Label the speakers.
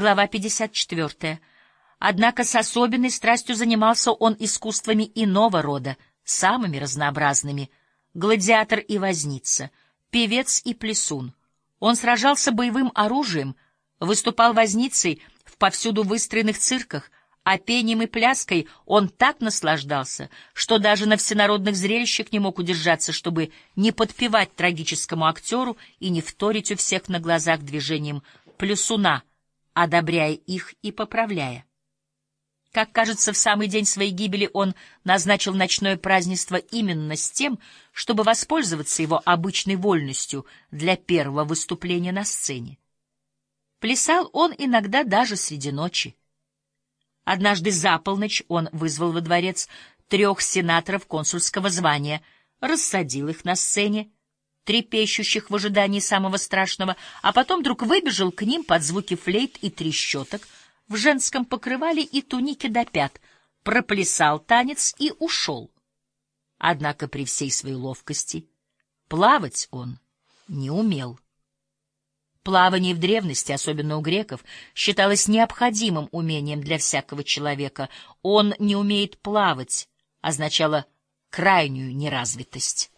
Speaker 1: Глава 54. Однако с особенной страстью занимался он искусствами иного рода, самыми разнообразными — гладиатор и возница, певец и плесун. Он сражался боевым оружием, выступал возницей в повсюду выстроенных цирках, а пением и пляской он так наслаждался, что даже на всенародных зрелищах не мог удержаться, чтобы не подпевать трагическому актеру и не вторить у всех на глазах движением плюсуна, одобряя их и поправляя. Как кажется, в самый день своей гибели он назначил ночное празднество именно с тем, чтобы воспользоваться его обычной вольностью для первого выступления на сцене. Плясал он иногда даже среди ночи. Однажды за полночь он вызвал во дворец трех сенаторов консульского звания, рассадил их на сцене, трепещущих в ожидании самого страшного, а потом вдруг выбежал к ним под звуки флейт и трещоток в женском покрывале и тунике до пят, проплясал танец и ушел. Однако при всей своей ловкости плавать он не умел. Плавание в древности, особенно у греков, считалось необходимым умением для всякого человека. Он не умеет плавать означало крайнюю неразвитость.